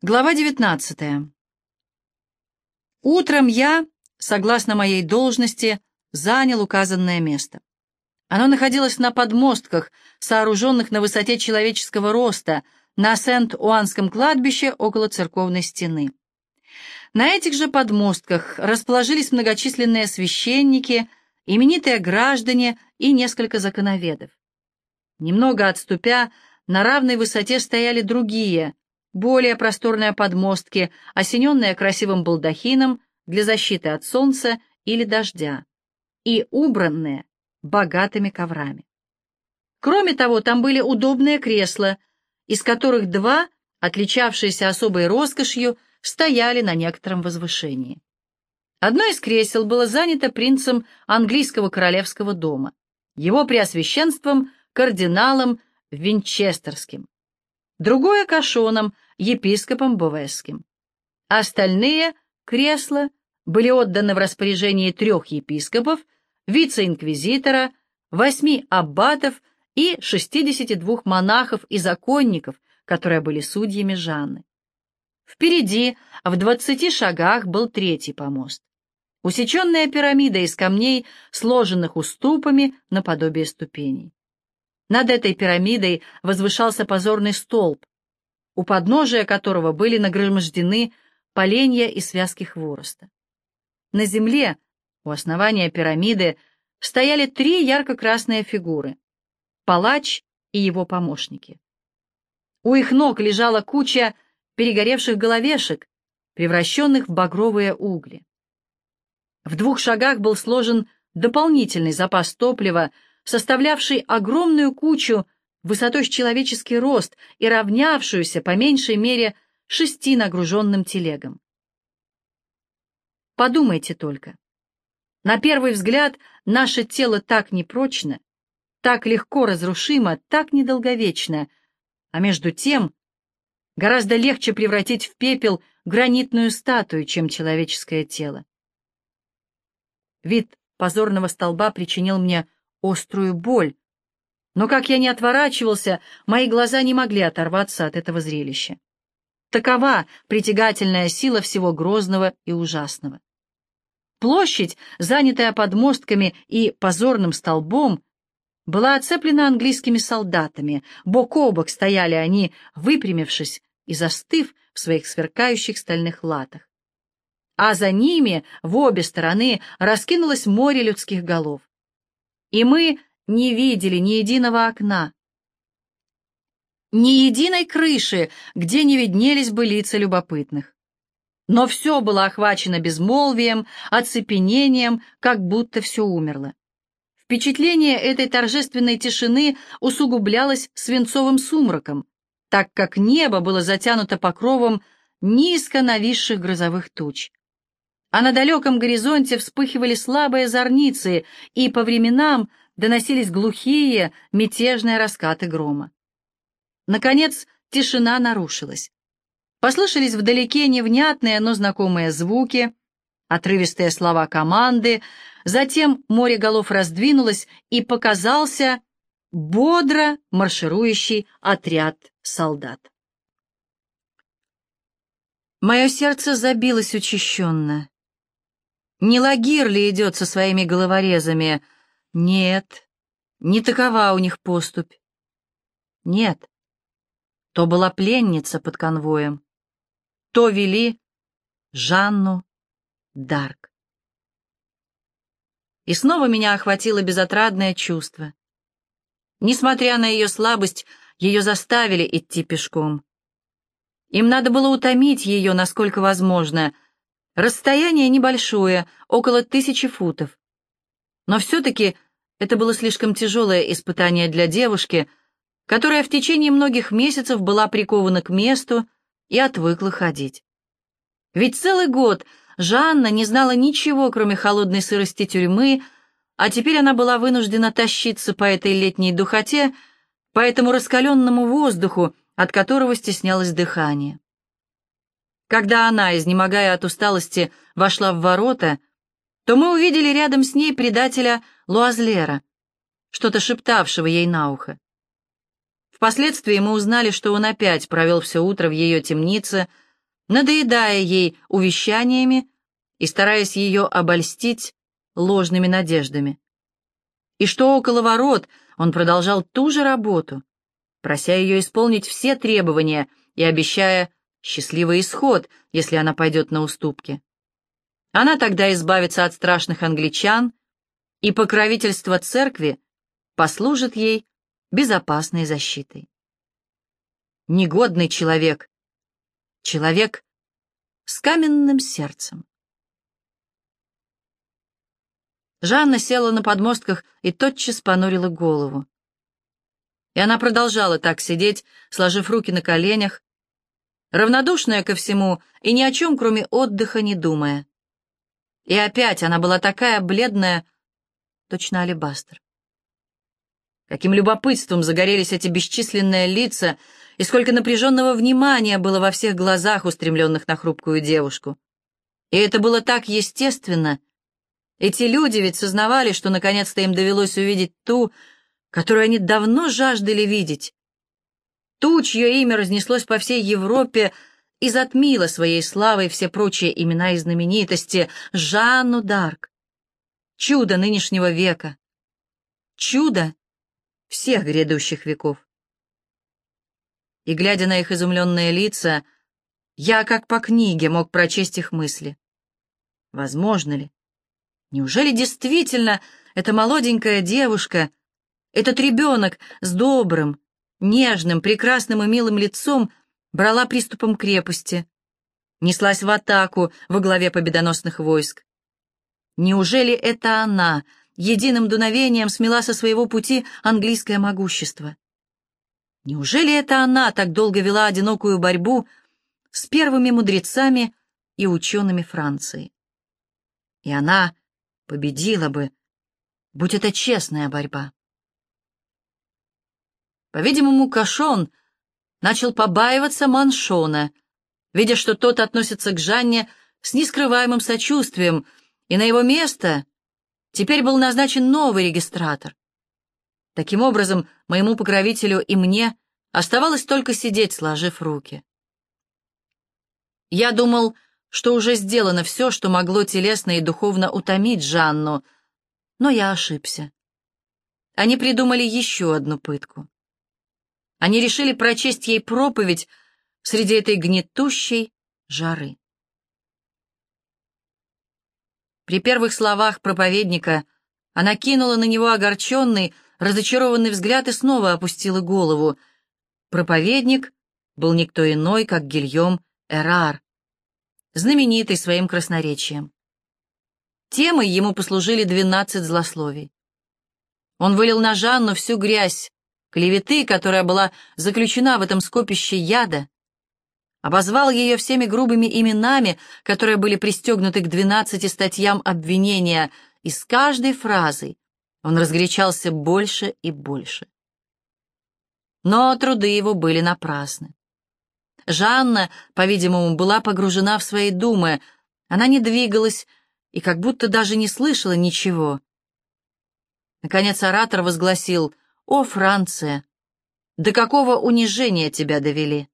Глава 19. Утром я, согласно моей должности, занял указанное место. Оно находилось на подмостках, сооруженных на высоте человеческого роста, на Сент-Уанском кладбище около церковной стены. На этих же подмостках расположились многочисленные священники, именитые граждане и несколько законоведов. Немного отступя, на равной высоте стояли другие, более просторные подмостки, осененные красивым балдахином для защиты от солнца или дождя, и убранные богатыми коврами. Кроме того, там были удобные кресла, из которых два, отличавшиеся особой роскошью, стояли на некотором возвышении. Одно из кресел было занято принцем английского королевского дома, его преосвященством, кардиналом Винчестерским другое — Кашоном, епископом Бовесским. Остальные кресла были отданы в распоряжение трех епископов, вице-инквизитора, восьми аббатов и 62 монахов и законников, которые были судьями Жанны. Впереди, в двадцати шагах, был третий помост. Усеченная пирамида из камней, сложенных уступами наподобие ступеней. Над этой пирамидой возвышался позорный столб, у подножия которого были нагромождены поленья и связки хвороста. На земле, у основания пирамиды, стояли три ярко-красные фигуры — палач и его помощники. У их ног лежала куча перегоревших головешек, превращенных в багровые угли. В двух шагах был сложен дополнительный запас топлива, составлявший огромную кучу высотой с человеческий рост и равнявшуюся по меньшей мере шести нагруженным телегам. Подумайте только. На первый взгляд наше тело так непрочно, так легко разрушимо, так недолговечно, а между тем гораздо легче превратить в пепел гранитную статую, чем человеческое тело. Вид позорного столба причинил мне острую боль. Но как я не отворачивался, мои глаза не могли оторваться от этого зрелища. Такова притягательная сила всего грозного и ужасного. Площадь, занятая подмостками и позорным столбом, была оцеплена английскими солдатами, бок о бок стояли они, выпрямившись и застыв в своих сверкающих стальных латах. А за ними в обе стороны раскинулось море людских голов и мы не видели ни единого окна, ни единой крыши, где не виднелись бы лица любопытных. Но все было охвачено безмолвием, оцепенением, как будто все умерло. Впечатление этой торжественной тишины усугублялось свинцовым сумраком, так как небо было затянуто покровом низко нависших грозовых туч а на далеком горизонте вспыхивали слабые зорницы, и по временам доносились глухие, мятежные раскаты грома. Наконец, тишина нарушилась. Послышались вдалеке невнятные, но знакомые звуки, отрывистые слова команды, затем море голов раздвинулось, и показался бодро марширующий отряд солдат. Мое сердце забилось учащенно. Не Лагир ли идет со своими головорезами? Нет, не такова у них поступь. Нет, то была пленница под конвоем. То вели Жанну Дарк. И снова меня охватило безотрадное чувство. Несмотря на ее слабость, ее заставили идти пешком. Им надо было утомить ее, насколько возможно — Расстояние небольшое, около тысячи футов. Но все-таки это было слишком тяжелое испытание для девушки, которая в течение многих месяцев была прикована к месту и отвыкла ходить. Ведь целый год Жанна не знала ничего, кроме холодной сырости тюрьмы, а теперь она была вынуждена тащиться по этой летней духоте, по этому раскаленному воздуху, от которого стеснялось дыхание. Когда она, изнемогая от усталости, вошла в ворота, то мы увидели рядом с ней предателя Луазлера, что-то шептавшего ей на ухо. Впоследствии мы узнали, что он опять провел все утро в ее темнице, надоедая ей увещаниями и стараясь ее обольстить ложными надеждами. И что около ворот он продолжал ту же работу, прося ее исполнить все требования и обещая счастливый исход, если она пойдет на уступки. Она тогда избавится от страшных англичан, и покровительство церкви послужит ей безопасной защитой. Негодный человек, человек с каменным сердцем. Жанна села на подмостках и тотчас понурила голову. И она продолжала так сидеть, сложив руки на коленях, равнодушная ко всему и ни о чем, кроме отдыха, не думая. И опять она была такая бледная, точно алебастр. Каким любопытством загорелись эти бесчисленные лица, и сколько напряженного внимания было во всех глазах, устремленных на хрупкую девушку. И это было так естественно. Эти люди ведь сознавали, что наконец-то им довелось увидеть ту, которую они давно жаждали видеть. Ту, чье имя разнеслось по всей Европе и затмило своей славой все прочие имена и знаменитости, Жанну Дарк. Чудо нынешнего века. Чудо всех грядущих веков. И, глядя на их изумленные лица, я, как по книге, мог прочесть их мысли. Возможно ли? Неужели действительно эта молоденькая девушка, этот ребенок с добрым, нежным, прекрасным и милым лицом брала приступом крепости, неслась в атаку во главе победоносных войск? Неужели это она единым дуновением смела со своего пути английское могущество? Неужели это она так долго вела одинокую борьбу с первыми мудрецами и учеными Франции? И она победила бы, будь это честная борьба. По-видимому, Кашон начал побаиваться Маншона, видя, что тот относится к Жанне с нескрываемым сочувствием, и на его место теперь был назначен новый регистратор. Таким образом, моему покровителю и мне оставалось только сидеть, сложив руки. Я думал, что уже сделано все, что могло телесно и духовно утомить Жанну, но я ошибся. Они придумали еще одну пытку. Они решили прочесть ей проповедь среди этой гнетущей жары. При первых словах проповедника она кинула на него огорченный, разочарованный взгляд и снова опустила голову. Проповедник был никто иной, как Гильем Эрар, знаменитый своим красноречием. Темой ему послужили двенадцать злословий. Он вылил на Жанну всю грязь, клеветы, которая была заключена в этом скопище яда, обозвал ее всеми грубыми именами, которые были пристегнуты к двенадцати статьям обвинения, и с каждой фразой он разгорячался больше и больше. Но труды его были напрасны. Жанна, по-видимому, была погружена в свои думы, она не двигалась и как будто даже не слышала ничего. Наконец оратор возгласил «О, Франция, до какого унижения тебя довели!»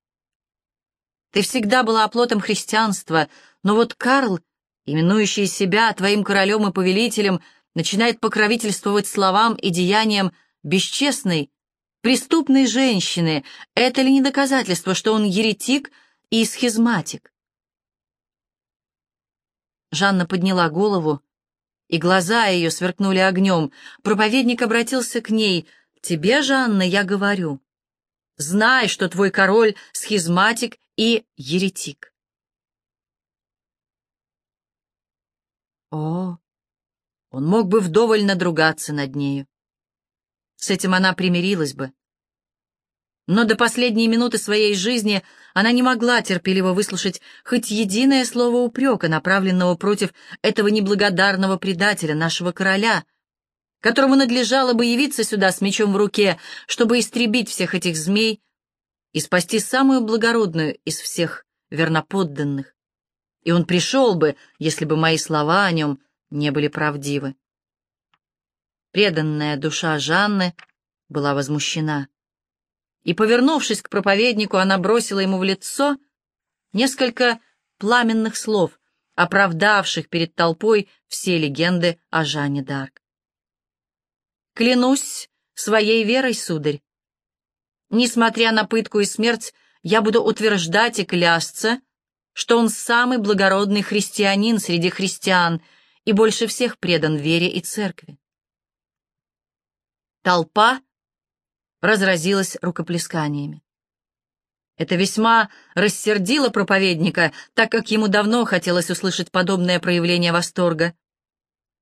Ты всегда была оплотом христианства, но вот Карл, именующий себя твоим королем и повелителем, начинает покровительствовать словам и деяниям бесчестной, преступной женщины. Это ли не доказательство, что он еретик и схизматик? Жанна подняла голову, и глаза ее сверкнули огнем. Проповедник обратился к ней. «Тебе, Жанна, я говорю, знай, что твой король — схизматик и еретик». О, он мог бы вдоволь надругаться над нею. С этим она примирилась бы. Но до последней минуты своей жизни она не могла терпеливо выслушать хоть единое слово упрека, направленного против этого неблагодарного предателя, нашего короля, которому надлежало бы явиться сюда с мечом в руке, чтобы истребить всех этих змей и спасти самую благородную из всех верноподданных. И он пришел бы, если бы мои слова о нем не были правдивы. Преданная душа Жанны была возмущена. И, повернувшись к проповеднику, она бросила ему в лицо несколько пламенных слов, оправдавших перед толпой все легенды о Жанне Д'Арк. «Клянусь своей верой, сударь. Несмотря на пытку и смерть, я буду утверждать и клясться, что он самый благородный христианин среди христиан и больше всех предан вере и церкви. Толпа разразилась рукоплесканиями. Это весьма рассердило проповедника, так как ему давно хотелось услышать подобное проявление восторга.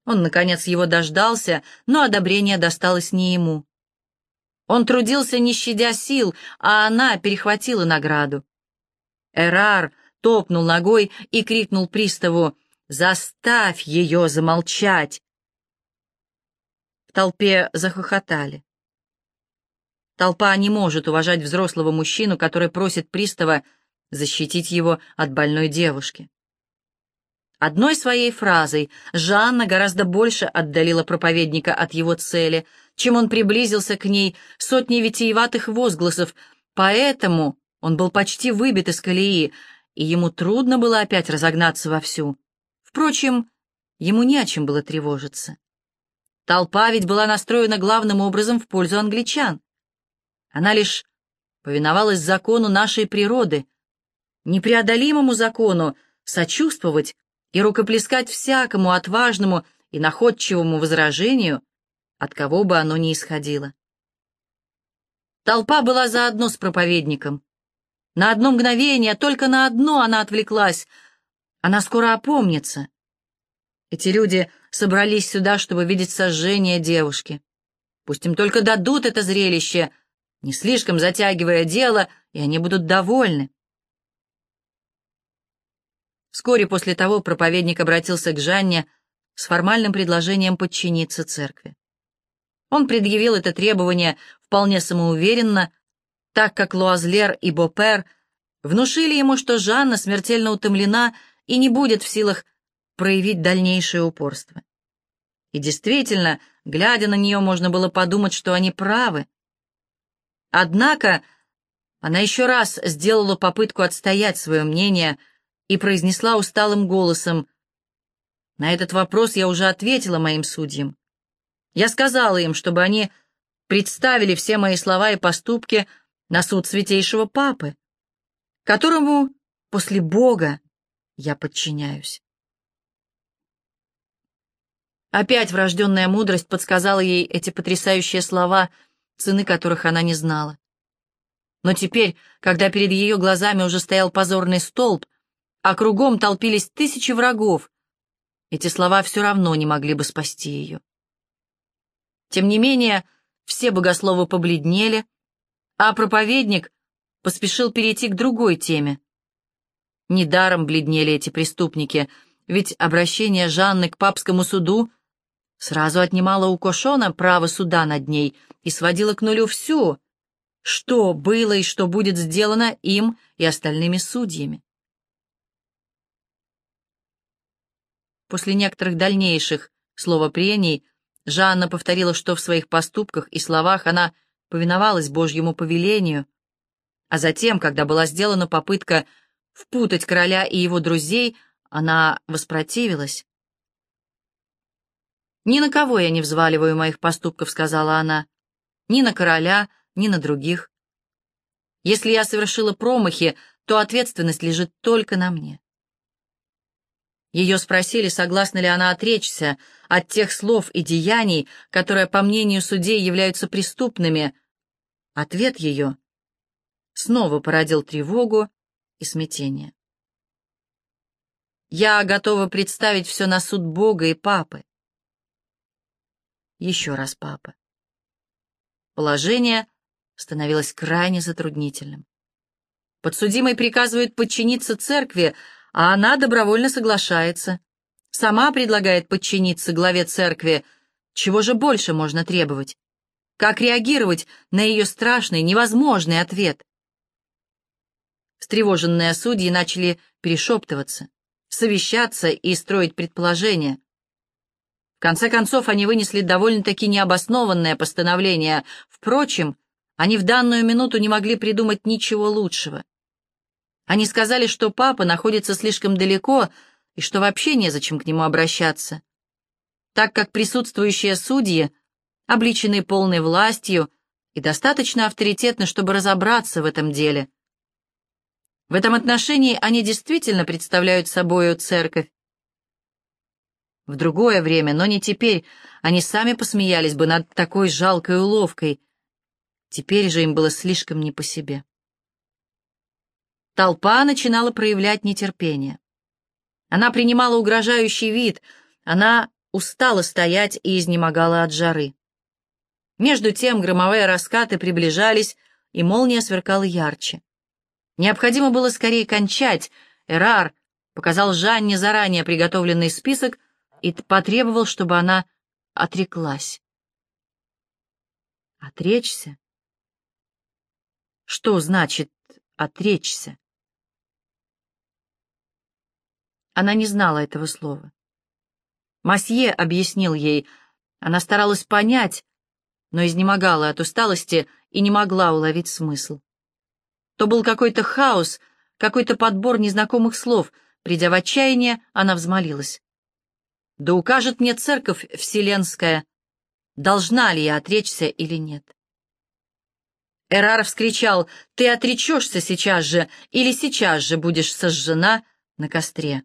Он, наконец, его дождался, но одобрение досталось не ему. Он трудился, не щадя сил, а она перехватила награду. Эрар топнул ногой и крикнул приставу «Заставь ее замолчать!» В толпе захохотали. Толпа не может уважать взрослого мужчину, который просит пристава защитить его от больной девушки. Одной своей фразой Жанна гораздо больше отдалила проповедника от его цели, чем он приблизился к ней сотней витиеватых возгласов, поэтому он был почти выбит из колеи, и ему трудно было опять разогнаться вовсю. Впрочем, ему не о чем было тревожиться. Толпа ведь была настроена главным образом в пользу англичан. Она лишь повиновалась закону нашей природы, непреодолимому закону сочувствовать и рукоплескать всякому отважному и находчивому возражению, от кого бы оно ни исходило. Толпа была заодно с проповедником. На одно мгновение, только на одно она отвлеклась. Она скоро опомнится. Эти люди собрались сюда, чтобы видеть сожжение девушки. Пусть им только дадут это зрелище — не слишком затягивая дело, и они будут довольны. Вскоре после того проповедник обратился к Жанне с формальным предложением подчиниться церкви. Он предъявил это требование вполне самоуверенно, так как Луазлер и Бопер внушили ему, что Жанна смертельно утомлена и не будет в силах проявить дальнейшее упорство. И действительно, глядя на нее, можно было подумать, что они правы. Однако она еще раз сделала попытку отстоять свое мнение и произнесла усталым голосом, «На этот вопрос я уже ответила моим судьям. Я сказала им, чтобы они представили все мои слова и поступки на суд святейшего Папы, которому после Бога я подчиняюсь». Опять врожденная мудрость подсказала ей эти потрясающие слова — цены которых она не знала. Но теперь, когда перед ее глазами уже стоял позорный столб, а кругом толпились тысячи врагов, эти слова все равно не могли бы спасти ее. Тем не менее, все богословы побледнели, а проповедник поспешил перейти к другой теме. Недаром бледнели эти преступники, ведь обращение Жанны к папскому суду сразу отнимало у Кошона право суда над ней и сводило к нулю все, что было и что будет сделано им и остальными судьями. После некоторых дальнейших словопрений Жанна повторила, что в своих поступках и словах она повиновалась Божьему повелению, а затем, когда была сделана попытка впутать короля и его друзей, она воспротивилась. «Ни на кого я не взваливаю моих поступков», — сказала она. «Ни на короля, ни на других. Если я совершила промахи, то ответственность лежит только на мне». Ее спросили, согласна ли она отречься от тех слов и деяний, которые, по мнению судей, являются преступными. Ответ ее снова породил тревогу и смятение. «Я готова представить все на суд Бога и Папы еще раз папа. Положение становилось крайне затруднительным. Подсудимый приказывает подчиниться церкви, а она добровольно соглашается. Сама предлагает подчиниться главе церкви. Чего же больше можно требовать? Как реагировать на ее страшный, невозможный ответ? Встревоженные судьи начали перешептываться, совещаться и строить предположения конце концов, они вынесли довольно-таки необоснованное постановление. Впрочем, они в данную минуту не могли придумать ничего лучшего. Они сказали, что папа находится слишком далеко и что вообще незачем к нему обращаться, так как присутствующие судьи обличены полной властью и достаточно авторитетны, чтобы разобраться в этом деле. В этом отношении они действительно представляют собою церковь. В другое время, но не теперь, они сами посмеялись бы над такой жалкой уловкой. Теперь же им было слишком не по себе. Толпа начинала проявлять нетерпение. Она принимала угрожающий вид, она устала стоять и изнемогала от жары. Между тем громовые раскаты приближались, и молния сверкала ярче. Необходимо было скорее кончать. Эрар показал Жанне заранее приготовленный список и потребовал, чтобы она отреклась. Отречься? Что значит отречься? Она не знала этого слова. Масье объяснил ей. Она старалась понять, но изнемогала от усталости и не могла уловить смысл. То был какой-то хаос, какой-то подбор незнакомых слов. Придя в отчаяние, она взмолилась. «Да укажет мне церковь вселенская, должна ли я отречься или нет». Эрар вскричал, «Ты отречешься сейчас же, или сейчас же будешь сожжена на костре».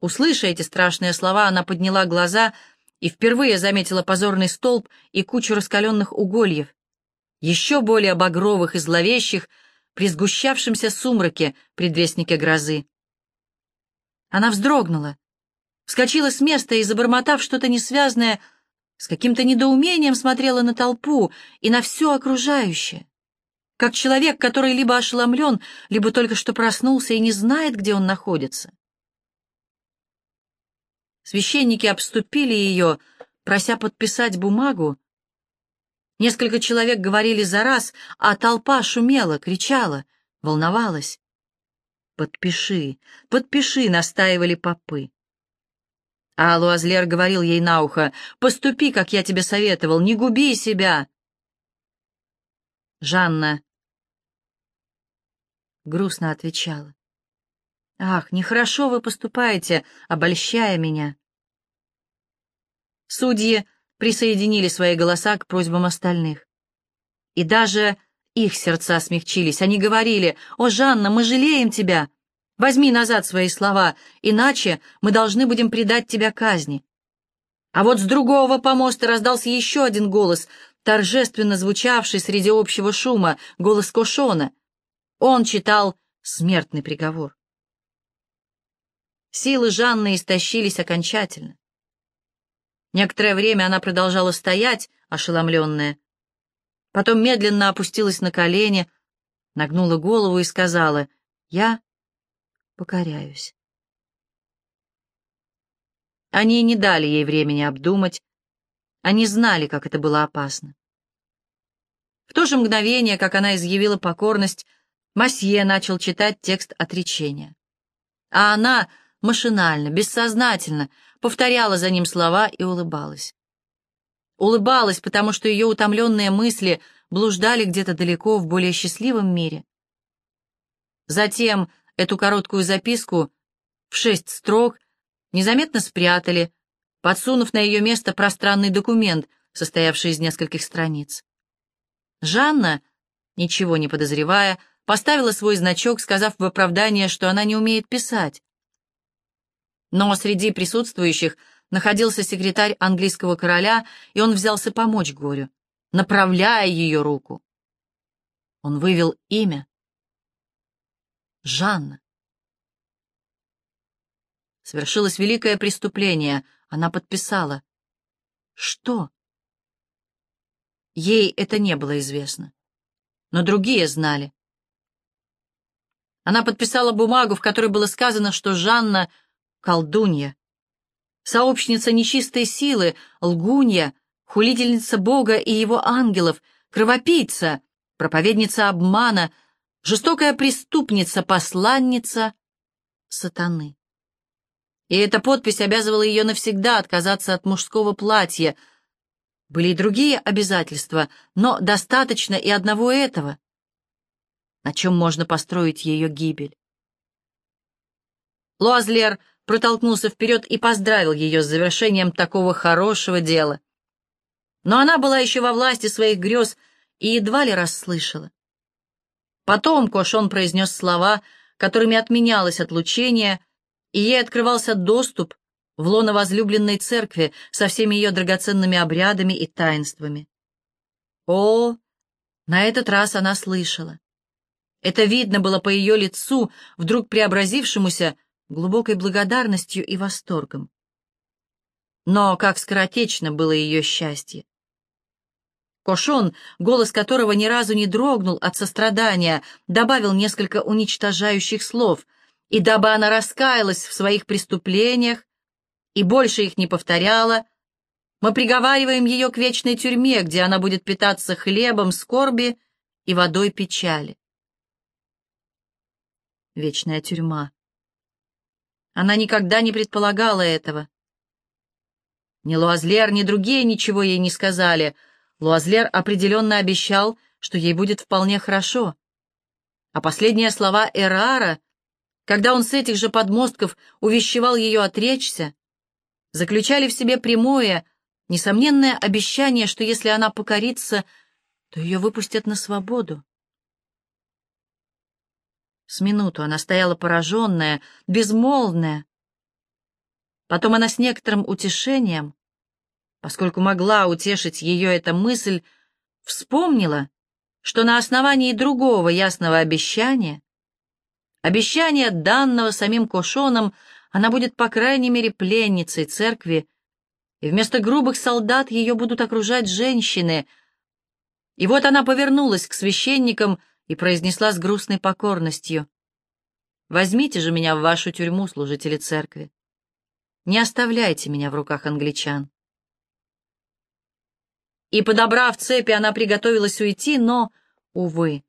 Услыша эти страшные слова, она подняла глаза и впервые заметила позорный столб и кучу раскаленных угольев, еще более багровых и зловещих, при сгущавшемся сумраке предвестнике грозы. Она вздрогнула, вскочила с места и, забормотав что-то несвязное, с каким-то недоумением смотрела на толпу и на все окружающее, как человек, который либо ошеломлен, либо только что проснулся и не знает, где он находится. Священники обступили ее, прося подписать бумагу. Несколько человек говорили за раз, а толпа шумела, кричала, волновалась. «Подпиши, подпиши», — настаивали попы. А Луазлер говорил ей на ухо, «Поступи, как я тебе советовал, не губи себя». Жанна грустно отвечала. «Ах, нехорошо вы поступаете, обольщая меня». Судьи присоединили свои голоса к просьбам остальных. И даже их сердца смягчились. Они говорили, «О, Жанна, мы жалеем тебя. Возьми назад свои слова, иначе мы должны будем предать тебя казни». А вот с другого помоста раздался еще один голос, торжественно звучавший среди общего шума, голос Кошона. Он читал смертный приговор. Силы Жанны истощились окончательно. Некоторое время она продолжала стоять, ошеломленная. Потом медленно опустилась на колени, нагнула голову и сказала, «Я покоряюсь». Они не дали ей времени обдумать. Они знали, как это было опасно. В то же мгновение, как она изъявила покорность, Масье начал читать текст отречения. А она машинально, бессознательно повторяла за ним слова и улыбалась. Улыбалась, потому что ее утомленные мысли блуждали где-то далеко в более счастливом мире. Затем эту короткую записку в шесть строк незаметно спрятали, подсунув на ее место пространный документ, состоявший из нескольких страниц. Жанна, ничего не подозревая, поставила свой значок, сказав в оправдание, что она не умеет писать. Но среди присутствующих находился секретарь английского короля, и он взялся помочь горю, направляя ее руку. Он вывел имя. Жанна. Свершилось великое преступление. Она подписала. Что? Ей это не было известно. Но другие знали. Она подписала бумагу, в которой было сказано, что Жанна колдунья, сообщница нечистой силы, лгунья, хулительница Бога и его ангелов, кровопийца, проповедница обмана, жестокая преступница, посланница сатаны. И эта подпись обязывала ее навсегда отказаться от мужского платья. Были и другие обязательства, но достаточно и одного этого. на чем можно построить ее гибель. Луазлер протолкнулся вперед и поздравил ее с завершением такого хорошего дела. Но она была еще во власти своих грез и едва ли расслышала. Потом Кошон произнес слова, которыми отменялось отлучение, и ей открывался доступ в лоно возлюбленной церкви со всеми ее драгоценными обрядами и таинствами. О, на этот раз она слышала. Это видно было по ее лицу, вдруг преобразившемуся глубокой благодарностью и восторгом. Но как скоротечно было ее счастье. Кошон, голос которого ни разу не дрогнул от сострадания, добавил несколько уничтожающих слов, и дабы она раскаялась в своих преступлениях и больше их не повторяла, мы приговариваем ее к вечной тюрьме, где она будет питаться хлебом скорби и водой печали. Вечная тюрьма. Она никогда не предполагала этого. Ни Луазлер, ни другие ничего ей не сказали — Луазлер определенно обещал, что ей будет вполне хорошо. А последние слова Эрара, когда он с этих же подмостков увещевал ее отречься, заключали в себе прямое, несомненное обещание, что если она покорится, то ее выпустят на свободу. С минуту она стояла пораженная, безмолвная. Потом она с некоторым утешением поскольку могла утешить ее эта мысль, вспомнила, что на основании другого ясного обещания, обещания, данного самим Кошоном, она будет, по крайней мере, пленницей церкви, и вместо грубых солдат ее будут окружать женщины. И вот она повернулась к священникам и произнесла с грустной покорностью, «Возьмите же меня в вашу тюрьму, служители церкви. Не оставляйте меня в руках англичан» и, подобрав цепи, она приготовилась уйти, но, увы.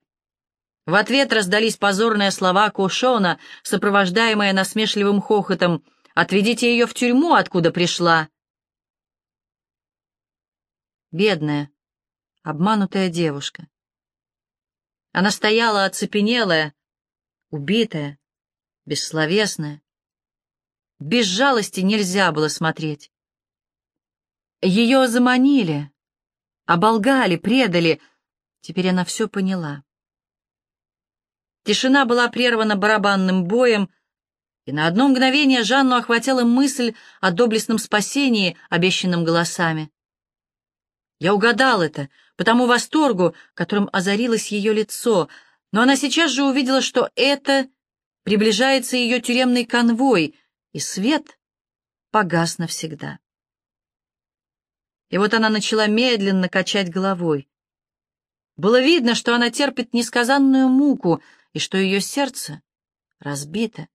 В ответ раздались позорные слова Кошона, сопровождаемые насмешливым хохотом «Отведите ее в тюрьму, откуда пришла!» Бедная, обманутая девушка. Она стояла оцепенелая, убитая, бессловесная. Без жалости нельзя было смотреть. Ее заманили, оболгали, предали. Теперь она все поняла. Тишина была прервана барабанным боем, и на одно мгновение Жанну охватила мысль о доблестном спасении, обещанном голосами. Я угадал это, по тому восторгу, которым озарилось ее лицо, но она сейчас же увидела, что это приближается ее тюремный конвой, и свет погас навсегда. И вот она начала медленно качать головой. Было видно, что она терпит несказанную муку и что ее сердце разбито.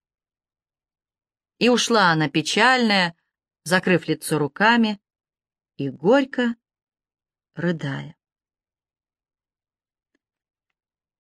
И ушла она печальная, закрыв лицо руками и горько рыдая.